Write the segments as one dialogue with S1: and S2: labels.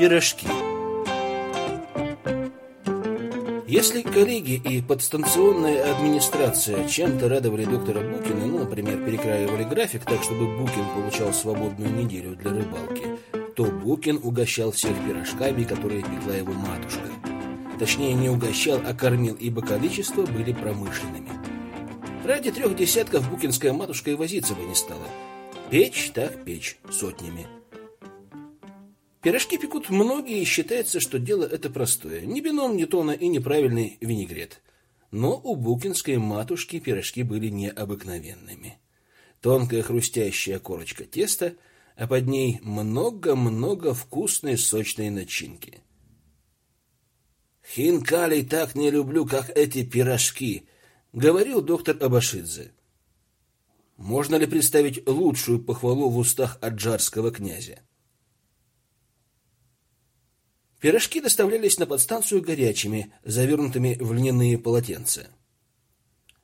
S1: Пирожки. Если коллеги и подстанционная администрация чем-то радовали доктора Букина, ну, например, перекраивали график так, чтобы Букин получал свободную неделю для рыбалки, то Букин угощал всех пирожками, которые пекла его матушка. Точнее, не угощал, а кормил, ибо количество были промышленными. Ради трех десятков букинская матушка и возиться бы не стала. Печь так печь сотнями. Пирожки пекут многие, и считается, что дело это простое. Ни бином, ни тона и неправильный винегрет. Но у букинской матушки пирожки были необыкновенными. Тонкая хрустящая корочка теста, а под ней много-много вкусной сочной начинки. «Хинкалей так не люблю, как эти пирожки», — говорил доктор Абашидзе. Можно ли представить лучшую похвалу в устах аджарского князя? Пирожки доставлялись на подстанцию горячими, завернутыми в льняные полотенца.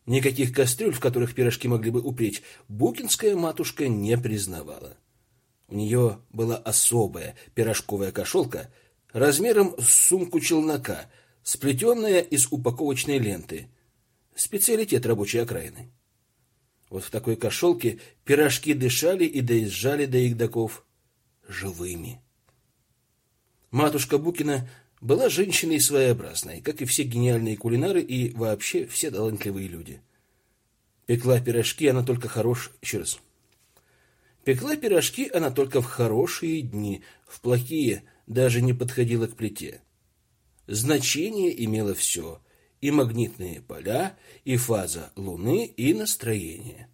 S1: Никаких кастрюль, в которых пирожки могли бы упреть, букинская матушка не признавала. У нее была особая пирожковая кошелка размером с сумку челнока, сплетенная из упаковочной ленты. Специалитет рабочей окраины. Вот в такой кошелке пирожки дышали и доезжали до игдаков живыми. Матушка Букина была женщиной своеобразной, как и все гениальные кулинары и вообще все талантливые люди. Пекла пирожки она только хорош... Еще раз. Пекла пирожки она только в хорошие дни, в плохие даже не подходила к плите. Значение имело все — и магнитные поля, и фаза Луны, и настроение.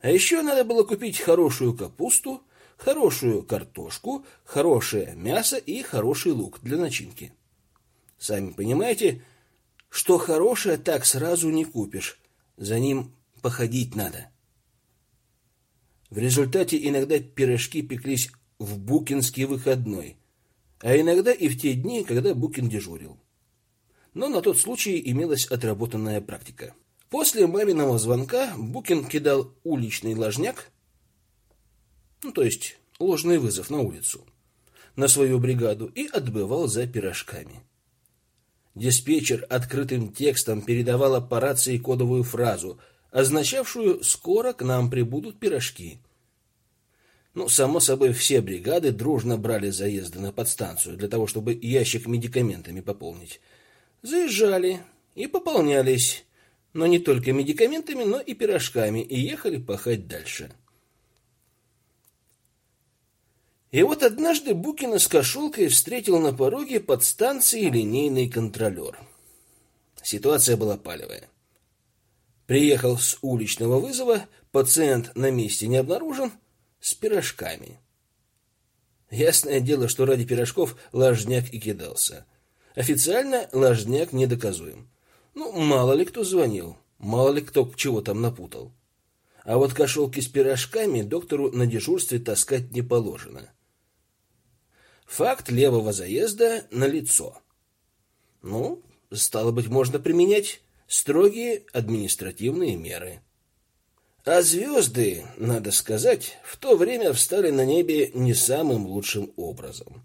S1: А еще надо было купить хорошую капусту, хорошую картошку, хорошее мясо и хороший лук для начинки. Сами понимаете, что хорошее так сразу не купишь, за ним походить надо. В результате иногда пирожки пеклись в букинский выходной, а иногда и в те дни, когда Букин дежурил. Но на тот случай имелась отработанная практика. После маминого звонка Букин кидал уличный ложняк ну, то есть ложный вызов на улицу, на свою бригаду и отбывал за пирожками. Диспетчер открытым текстом передавала по рации кодовую фразу, означавшую «скоро к нам прибудут пирожки». Ну, само собой, все бригады дружно брали заезды на подстанцию для того, чтобы ящик медикаментами пополнить. Заезжали и пополнялись, но не только медикаментами, но и пирожками, и ехали пахать дальше. И вот однажды Букина с кошелкой встретил на пороге подстанции линейный контролер. Ситуация была палевая. Приехал с уличного вызова, пациент на месте не обнаружен, с пирожками. Ясное дело, что ради пирожков ложняк и кидался. Официально ложняк недоказуем. Ну, мало ли кто звонил, мало ли кто чего там напутал. А вот кошелки с пирожками доктору на дежурстве таскать не положено. Факт левого заезда на лицо. Ну, стало быть, можно применять строгие административные меры. А звезды, надо сказать, в то время встали на небе не самым лучшим образом.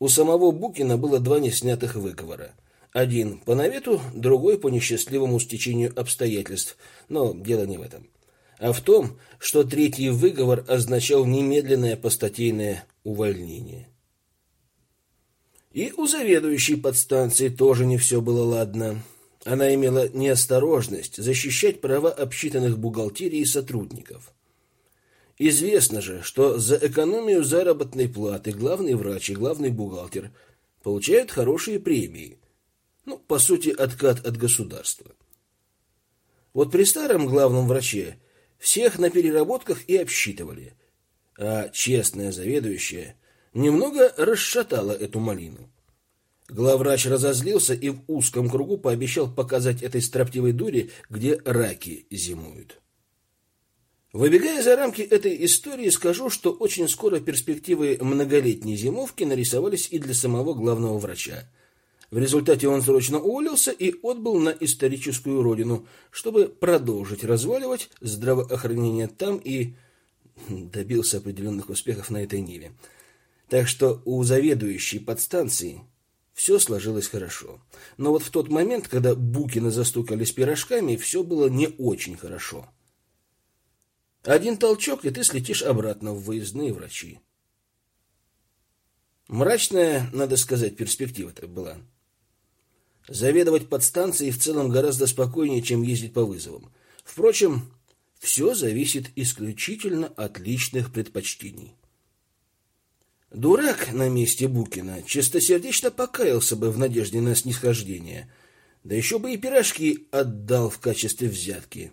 S1: У самого Букина было два неснятых выговора. Один по навету, другой по несчастливому стечению обстоятельств. Но дело не в этом. А в том, что третий выговор означал немедленное постатейное увольнение. И у заведующей подстанции тоже не все было ладно. Она имела неосторожность защищать права обсчитанных бухгалтерии сотрудников. Известно же, что за экономию заработной платы главный врач и главный бухгалтер получают хорошие премии. Ну, по сути, откат от государства. Вот при старом главном враче всех на переработках и обсчитывали, а честная заведующая немного расшатала эту малину. Главврач разозлился и в узком кругу пообещал показать этой строптивой дуре, где раки зимуют. Выбегая за рамки этой истории, скажу, что очень скоро перспективы многолетней зимовки нарисовались и для самого главного врача. В результате он срочно уволился и отбыл на историческую родину, чтобы продолжить разваливать здравоохранение там и добился определенных успехов на этой ниве. Так что у заведующей подстанции все сложилось хорошо. Но вот в тот момент, когда Букина застукали с пирожками, все было не очень хорошо. Один толчок, и ты слетишь обратно в выездные врачи. Мрачная, надо сказать, перспектива-то была. Заведовать подстанцией в целом гораздо спокойнее, чем ездить по вызовам. Впрочем, все зависит исключительно от личных предпочтений. Дурак на месте Букина чистосердечно покаялся бы в надежде на снисхождение, да еще бы и пирожки отдал в качестве взятки.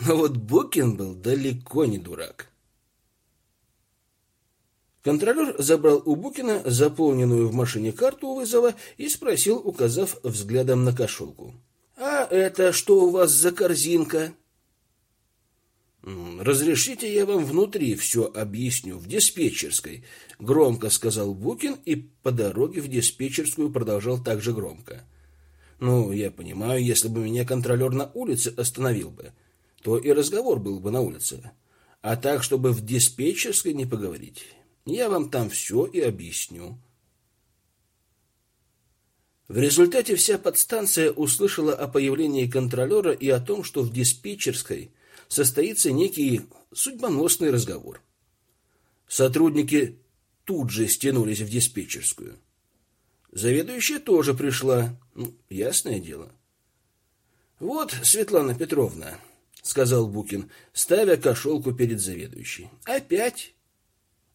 S1: Но вот Букин был далеко не дурак. Контролер забрал у Букина заполненную в машине карту вызова и спросил, указав взглядом на кошелку. «А это что у вас за корзинка?» «Разрешите, я вам внутри все объясню, в диспетчерской», — громко сказал Букин и по дороге в диспетчерскую продолжал так же громко. «Ну, я понимаю, если бы меня контролер на улице остановил бы, то и разговор был бы на улице. А так, чтобы в диспетчерской не поговорить, я вам там все и объясню». В результате вся подстанция услышала о появлении контролера и о том, что в диспетчерской состоится некий судьбоносный разговор. Сотрудники тут же стянулись в диспетчерскую. Заведующая тоже пришла. Ну, ясное дело. Вот, Светлана Петровна, сказал Букин, ставя кошелку перед заведующей. Опять?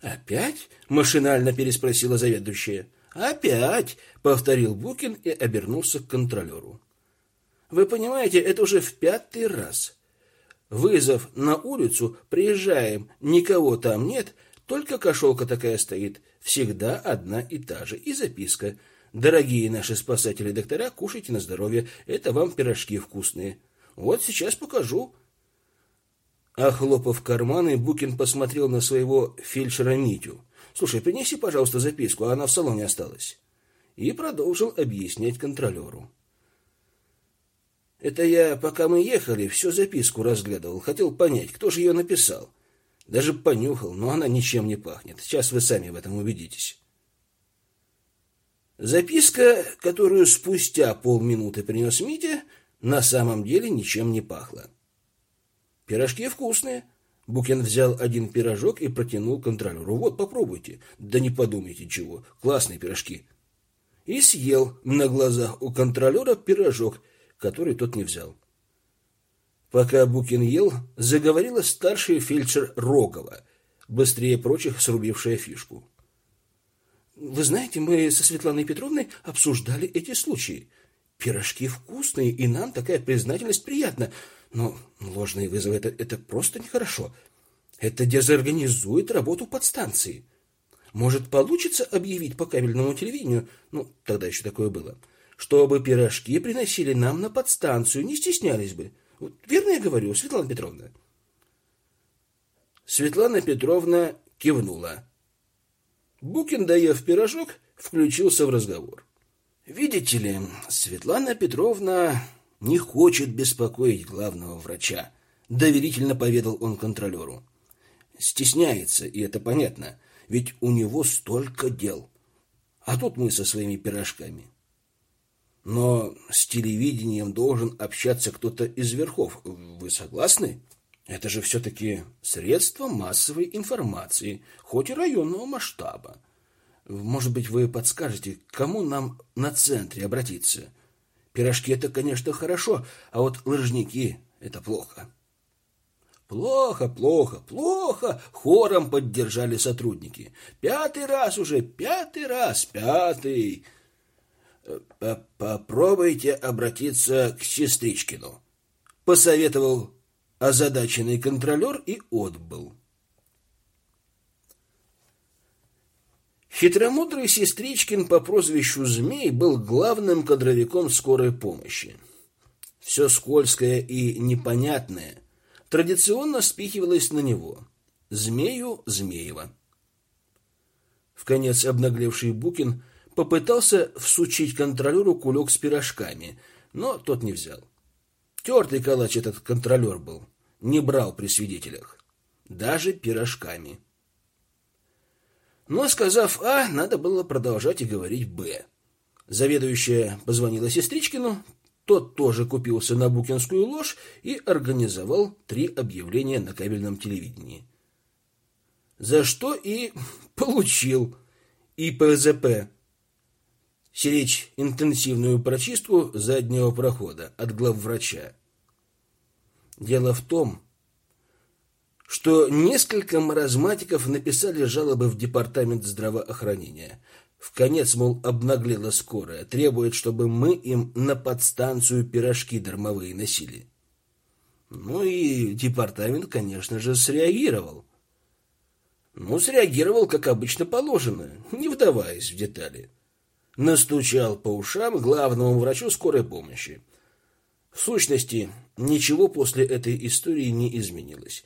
S1: Опять? машинально переспросила заведующая. Опять, повторил Букин и обернулся к контролеру. Вы понимаете, это уже в пятый раз. Вызов на улицу, приезжаем, никого там нет, только кошелка такая стоит, всегда одна и та же, и записка. Дорогие наши спасатели-доктора, кушайте на здоровье, это вам пирожки вкусные. Вот сейчас покажу. Охлопав карманы, Букин посмотрел на своего фельдшера Митю. «Слушай, принеси, пожалуйста, записку, она в салоне осталась». И продолжил объяснять контролеру. Это я, пока мы ехали, всю записку разглядывал, хотел понять, кто же ее написал. Даже понюхал, но она ничем не пахнет. Сейчас вы сами в этом убедитесь. Записка, которую спустя полминуты принес Митя, на самом деле ничем не пахла. Пирожки вкусные. Букин взял один пирожок и протянул контролеру. Вот, попробуйте. Да не подумайте чего. Классные пирожки. И съел на глазах у контролера пирожок, который тот не взял. Пока Букин ел, заговорила старший фельдшер Рогова, быстрее прочих срубившая фишку. Вы знаете, мы со Светланой Петровной обсуждали эти случаи. Пирожки вкусные, и нам такая признательность приятна. Но ложные вызовы это, это просто нехорошо. Это дезорганизует работу подстанции. Может, получится объявить по кабельному телевидению, ну, тогда еще такое было, чтобы пирожки приносили нам на подстанцию, не стеснялись бы. Вот верно я говорю, Светлана Петровна? Светлана Петровна кивнула. Букин, доев пирожок, включился в разговор. Видите ли, Светлана Петровна не хочет беспокоить главного врача, доверительно поведал он контролеру. Стесняется, и это понятно, ведь у него столько дел. А тут мы со своими пирожками. Но с телевидением должен общаться кто-то из верхов. Вы согласны? Это же все-таки средство массовой информации, хоть и районного масштаба. Может быть, вы подскажете, к кому нам на центре обратиться? Пирожки это, конечно, хорошо, а вот лыжники это плохо. Плохо, плохо, плохо, хором поддержали сотрудники. Пятый раз уже, пятый раз, пятый. Попробуйте обратиться к сестричкину, посоветовал озадаченный контролер и отбыл. Хитромудрый сестричкин по прозвищу Змей был главным кадровиком скорой помощи. Все скользкое и непонятное традиционно спихивалось на него. Змею Змеева. В конец обнаглевший Букин попытался всучить контролеру кулек с пирожками, но тот не взял. Тертый калач этот контролер был, не брал при свидетелях, даже пирожками. Но, сказав «А», надо было продолжать и говорить «Б». Заведующая позвонила сестричкину, тот тоже купился на букинскую ложь и организовал три объявления на кабельном телевидении. За что и получил ИПЗП. Сиречь интенсивную прочистку заднего прохода от главврача. Дело в том, что несколько маразматиков написали жалобы в департамент здравоохранения. В конец, мол, обнаглела скорая, требует, чтобы мы им на подстанцию пирожки дармовые носили. Ну и департамент, конечно же, среагировал. Ну, среагировал, как обычно положено, не вдаваясь в детали. Настучал по ушам главному врачу скорой помощи. В сущности, ничего после этой истории не изменилось.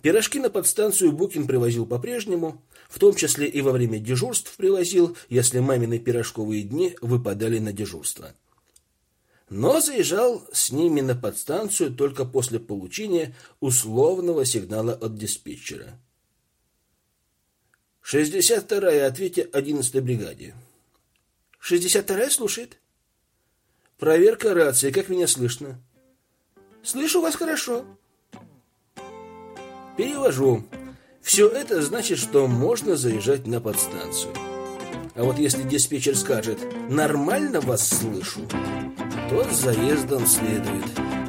S1: Пирожки на подстанцию Букин привозил по-прежнему, в том числе и во время дежурств привозил, если мамины пирожковые дни выпадали на дежурство. Но заезжал с ними на подстанцию только после получения условного сигнала от диспетчера. 62-я, ответьте 11-й бригаде. 62-я слушает. Проверка рации, как меня слышно? Слышу вас хорошо. Перевожу. Все это значит, что можно заезжать на подстанцию. А вот если диспетчер скажет «нормально вас слышу», то с заездом следует.